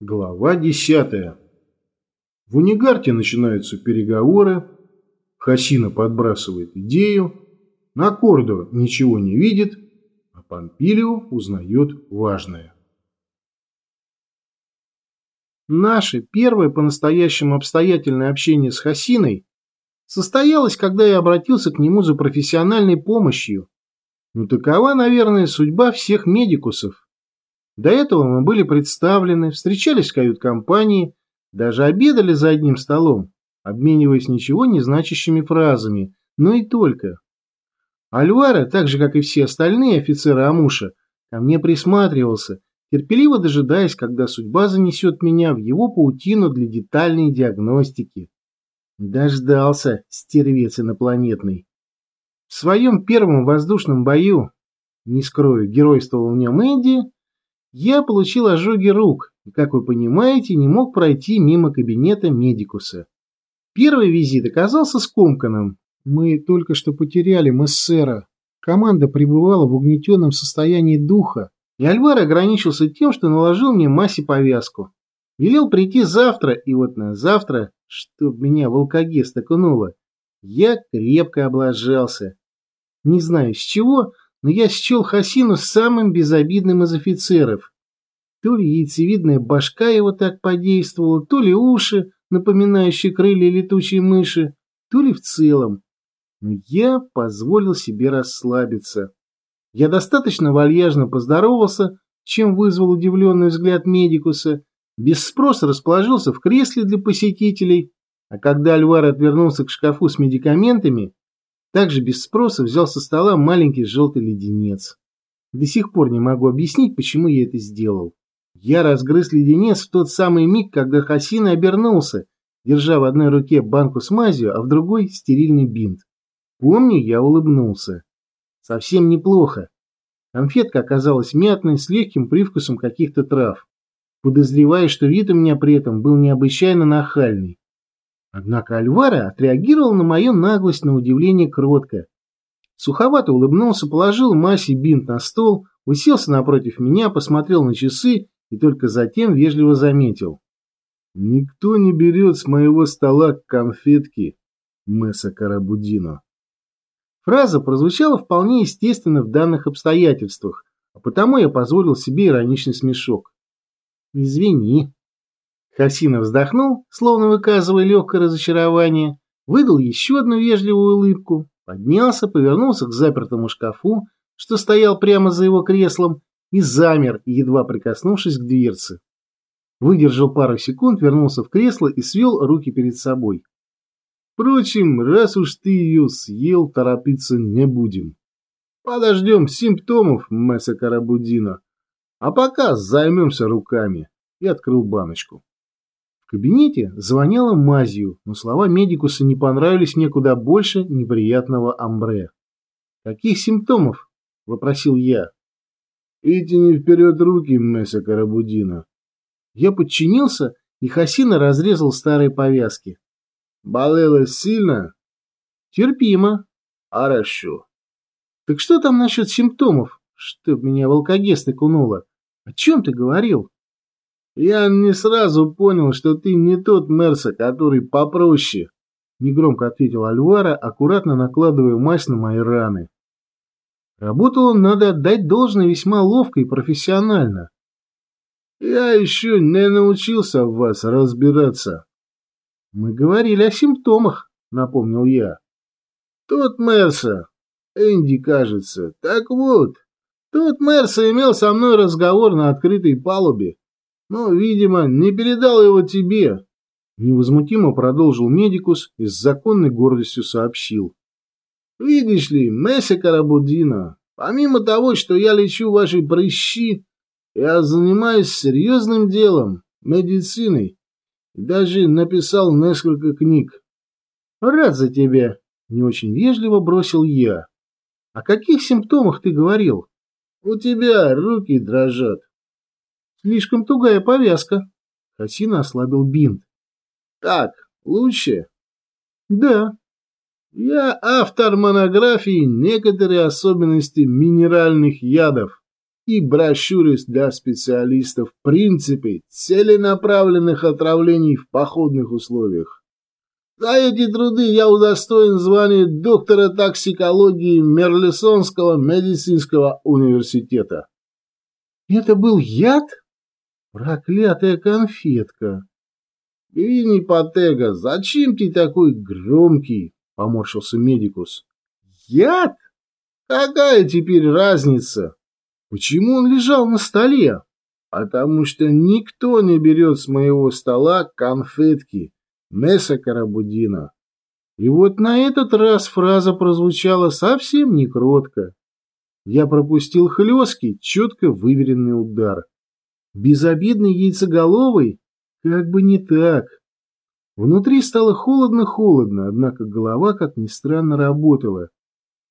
Глава десятая. В Унигарте начинаются переговоры, Хасина подбрасывает идею, Накордо ничего не видит, а Помпилио узнает важное. Наше первое по-настоящему обстоятельное общение с Хасиной состоялось, когда я обратился к нему за профессиональной помощью. Ну такова, наверное, судьба всех медикусов. До этого мы были представлены, встречались в кают-компании, даже обедали за одним столом, обмениваясь ничего не значащими фразами, но и только. Альвара, так же как и все остальные офицеры Амуша, ко мне присматривался, терпеливо дожидаясь, когда судьба занесет меня в его паутину для детальной диагностики. Дождался, стервец инопланетный. В своем первом воздушном бою, не скрою, геройствовал в нем Энди, я получил ожоги рук и, как вы понимаете, не мог пройти мимо кабинета медикуса. Первый визит оказался скомканным. Мы только что потеряли мессера. Команда пребывала в угнетенном состоянии духа, и Альвар ограничился тем, что наложил мне массе повязку. Велел прийти завтра, и вот на завтра, чтоб меня в алкоге стакануло, я крепко облажался. Не знаю с чего, но я счел Хасину самым безобидным из офицеров. То ли яйцевидная башка его так подействовала, то ли уши, напоминающие крылья летучей мыши, то ли в целом. Но я позволил себе расслабиться. Я достаточно вальяжно поздоровался, чем вызвал удивленный взгляд медикуса, без спроса расположился в кресле для посетителей, а когда Альвар отвернулся к шкафу с медикаментами, также без спроса взял со стола маленький желтый леденец. До сих пор не могу объяснить, почему я это сделал. Я разгрыз леденец в тот самый миг, когда Хасина обернулся, держа в одной руке банку с мазью, а в другой стерильный бинт. Помню, я улыбнулся. Совсем неплохо. Конфетка оказалась мятной, с легким привкусом каких-то трав. Подозревая, что вид у меня при этом был необычайно нахальный. Однако Альвара отреагировал на мою наглость на удивление кротко. Суховато улыбнулся, положил Масе бинт на стол, уселся напротив меня, посмотрел на часы и только затем вежливо заметил. «Никто не берет с моего стола конфетки, Месса Карабудино». Фраза прозвучала вполне естественно в данных обстоятельствах, а потому я позволил себе ироничный смешок. «Извини», Хасина вздохнул, словно выказывая легкое разочарование, выдал еще одну вежливую улыбку, поднялся, повернулся к запертому шкафу, что стоял прямо за его креслом, и замер, едва прикоснувшись к дверце. Выдержал пару секунд, вернулся в кресло и свел руки перед собой. Впрочем, раз уж ты ее съел, торопиться не будем. Подождем симптомов Месса Карабудина, а пока займемся руками. И открыл баночку. В кабинете звонила мазью, но слова медикуса не понравились мне куда больше неприятного амбре. «Каких симптомов?» – вопросил я. «Вытяни вперед руки, Месса Карабудина». Я подчинился, и Хасина разрезал старые повязки. «Болело сильно?» «Терпимо». «Хорошо». «Так что там насчет симптомов? Чтоб меня в алкоге стыкунуло. О чем ты говорил?» Я не сразу понял, что ты не тот Мерса, который попроще, негромко ответил Альвара, аккуратно накладывая мазь на мои раны. Работал он, надо отдать должное, весьма ловко и профессионально. Я еще не научился в вас разбираться. Мы говорили о симптомах, напомнил я. Тот Мерса, Энди, кажется. Так вот, тот Мерса имел со мной разговор на открытой палубе но, видимо, не передал его тебе. Невозмутимо продолжил медикус и с законной гордостью сообщил. Видишь ли, Месси Карабудина, помимо того, что я лечу ваши прыщи, я занимаюсь серьезным делом, медициной, и даже написал несколько книг. Рад за тебя, не очень вежливо бросил я. О каких симптомах ты говорил? У тебя руки дрожат. Слишком тугая повязка. Хасина ослабил бинт. Так, лучше? Да. Я автор монографии «Некоторые особенности минеральных ядов». и брошюры для специалистов принципы целенаправленных отравлений в походных условиях. За эти труды я удостоен звания доктора токсикологии Мерлисонского медицинского университета. Это был яд? Проклятая конфетка. Винни Патега, зачем ты такой громкий? Поморщился медикус. Яд? Какая теперь разница? Почему он лежал на столе? Потому что никто не берет с моего стола конфетки Месса Карабудина. И вот на этот раз фраза прозвучала совсем не кротко. Я пропустил хлесткий, четко выверенный удар. Безобидный яйцеголовый? Как бы не так. Внутри стало холодно-холодно, однако голова, как ни странно, работала.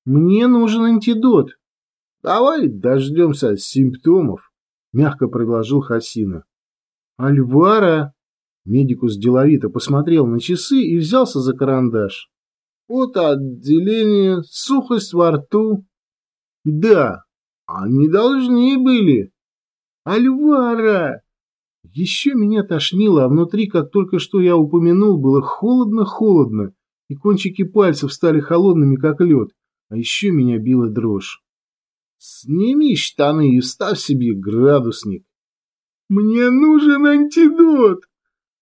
Мне нужен антидот. Давай дождемся симптомов, мягко предложил Хасина. Альвара! Медикус деловито посмотрел на часы и взялся за карандаш. Потоотделение, сухость во рту. Да, они должны были. Альвара! Еще меня тошнило, а внутри, как только что я упомянул, было холодно-холодно, и кончики пальцев стали холодными, как лед, а еще меня била дрожь. Сними штаны и вставь себе градусник. Мне нужен антидот.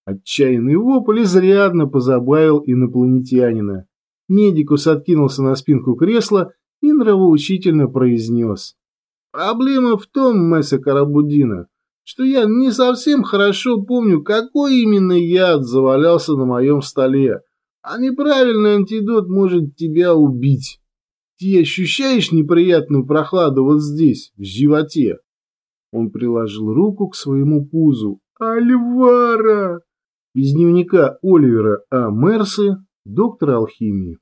Отчаянный вопль изрядно позабавил инопланетянина. Медикус откинулся на спинку кресла и нравоучительно произнес. Проблема в том, Месса Карабудина, что я не совсем хорошо помню, какой именно яд завалялся на моем столе, а неправильный антидот может тебя убить. Ты ощущаешь неприятную прохладу вот здесь, в животе?» Он приложил руку к своему пузу. «Альвара!» Из дневника Оливера А. Мерсы, доктора алхимии.